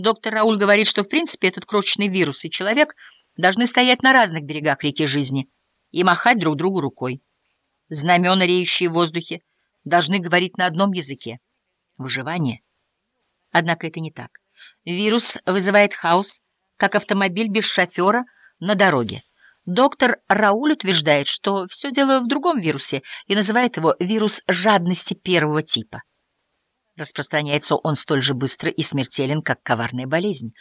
Доктор Рауль говорит, что в принципе этот крошечный вирус и человек должны стоять на разных берегах реки жизни и махать друг другу рукой. Знамена, реющие в воздухе, должны говорить на одном языке — выживание. Однако это не так. Вирус вызывает хаос, как автомобиль без шофера на дороге. Доктор Рауль утверждает, что все дело в другом вирусе и называет его вирус жадности первого типа. Распространяется он столь же быстро и смертелен, как коварная болезнь.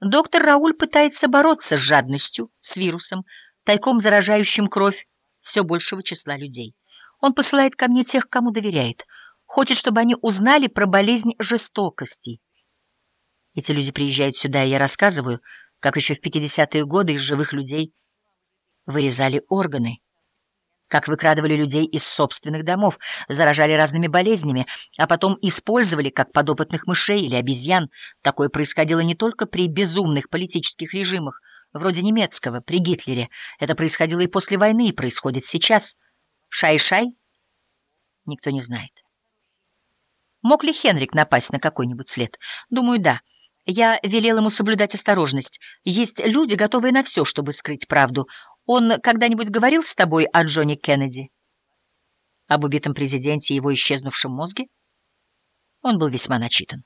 Доктор Рауль пытается бороться с жадностью, с вирусом, тайком заражающим кровь все большего числа людей. Он посылает ко мне тех, кому доверяет. Хочет, чтобы они узнали про болезнь жестокости. Эти люди приезжают сюда, и я рассказываю, как еще в 50-е годы из живых людей вырезали органы, как выкрадывали людей из собственных домов, заражали разными болезнями, а потом использовали как подопытных мышей или обезьян. Такое происходило не только при безумных политических режимах, вроде немецкого, при Гитлере. Это происходило и после войны, и происходит сейчас. Шай-шай? Никто не знает. Мог ли Хенрик напасть на какой-нибудь след? Думаю, да. Я велел ему соблюдать осторожность. Есть люди, готовые на все, чтобы скрыть правду. Он когда-нибудь говорил с тобой о Джонни Кеннеди? Об убитом президенте и его исчезнувшем мозге? Он был весьма начитан.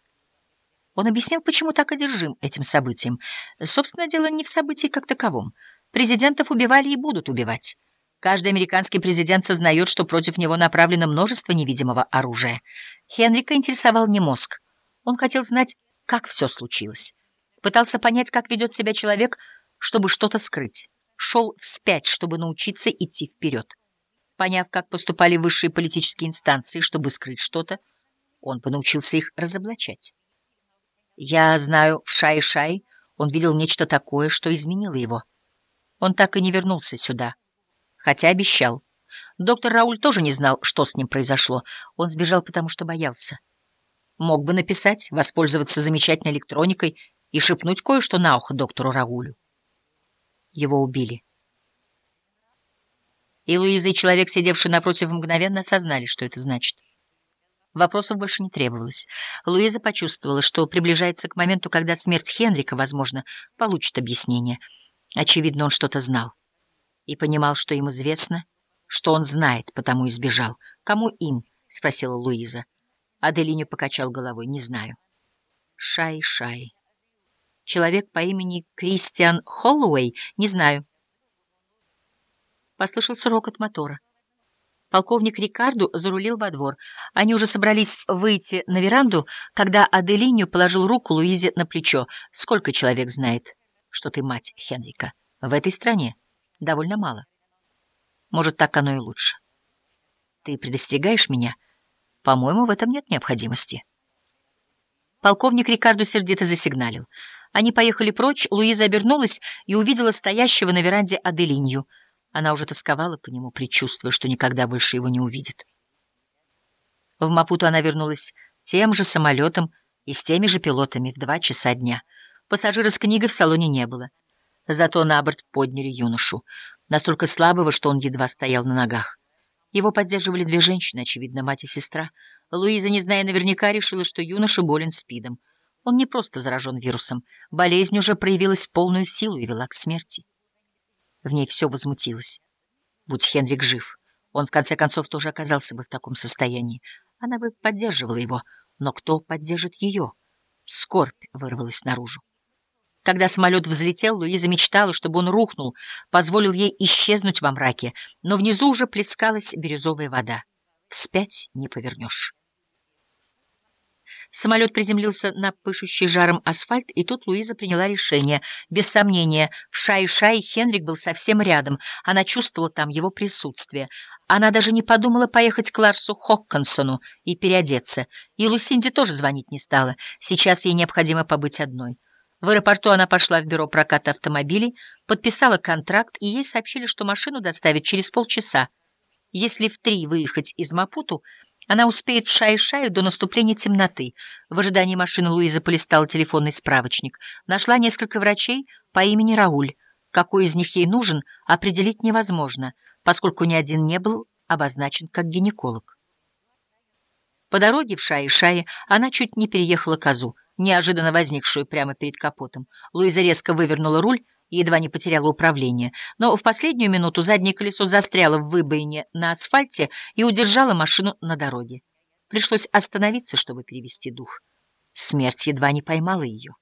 Он объяснил, почему так одержим этим событием. Собственно, дело не в событии как таковом. Президентов убивали и будут убивать. Каждый американский президент сознает, что против него направлено множество невидимого оружия. Хенрика интересовал не мозг. Он хотел знать, как все случилось. Пытался понять, как ведет себя человек, чтобы что-то скрыть. Шел вспять, чтобы научиться идти вперед. Поняв, как поступали высшие политические инстанции, чтобы скрыть что-то, он понаучился их разоблачать. Я знаю, в Шай-Шай он видел нечто такое, что изменило его. Он так и не вернулся сюда, хотя обещал. Доктор Рауль тоже не знал, что с ним произошло. Он сбежал, потому что боялся. Мог бы написать, воспользоваться замечательной электроникой и шепнуть кое-что на ухо доктору Раулю. Его убили. И Луиза, и человек, сидевший напротив, мгновенно осознали, что это значит. Вопросов больше не требовалось. Луиза почувствовала, что приближается к моменту, когда смерть Хенрика, возможно, получит объяснение. Очевидно, он что-то знал. И понимал, что им известно, что он знает, потому и сбежал. «Кому им?» — спросила Луиза. Аделиню покачал головой. «Не знаю». «Шай-шай». «Человек по имени Кристиан Холлоуэй? Не знаю». Послышался рокот мотора. Полковник Рикарду зарулил во двор. Они уже собрались выйти на веранду, когда Аделинью положил руку Луизе на плечо. «Сколько человек знает, что ты мать Хенрика? В этой стране довольно мало. Может, так оно и лучше. Ты предостерегаешь меня? По-моему, в этом нет необходимости». Полковник Рикарду сердито засигналил. Они поехали прочь, Луиза обернулась и увидела стоящего на веранде Аделинью — она уже тосковала по нему, предчувствуя, что никогда больше его не увидит. В Мапуту она вернулась тем же самолетом и с теми же пилотами в два часа дня. Пассажира с книгой в салоне не было. Зато на борт подняли юношу, настолько слабого, что он едва стоял на ногах. Его поддерживали две женщины, очевидно, мать и сестра. Луиза, не зная наверняка, решила, что юноша болен СПИДом. Он не просто заражен вирусом. Болезнь уже проявилась в полную силу и вела к смерти. В ней все возмутилось. Будь Хенрик жив, он в конце концов тоже оказался бы в таком состоянии. Она бы поддерживала его, но кто поддержит ее? Скорбь вырвалась наружу. Когда самолет взлетел, Луиза мечтала, чтобы он рухнул, позволил ей исчезнуть во мраке, но внизу уже плескалась бирюзовая вода. Вспять не повернешь. Самолет приземлился на пышущий жаром асфальт, и тут Луиза приняла решение. Без сомнения, Шай-Шай Хенрик был совсем рядом. Она чувствовала там его присутствие. Она даже не подумала поехать к Ларсу Хоккансону и переодеться. И Лусинди тоже звонить не стала. Сейчас ей необходимо побыть одной. В аэропорту она пошла в бюро проката автомобилей, подписала контракт, и ей сообщили, что машину доставят через полчаса. Если в три выехать из Мапуту, она успеет в шай-шаю до наступления темноты. В ожидании машины Луиза полистала телефонный справочник. Нашла несколько врачей по имени Рауль. Какой из них ей нужен, определить невозможно, поскольку ни один не был обозначен как гинеколог. По дороге в Шае-Шае она чуть не переехала козу. неожиданно возникшую прямо перед капотом. Луиза резко вывернула руль и едва не потеряла управление. Но в последнюю минуту заднее колесо застряло в выбоине на асфальте и удержало машину на дороге. Пришлось остановиться, чтобы перевести дух. Смерть едва не поймала ее.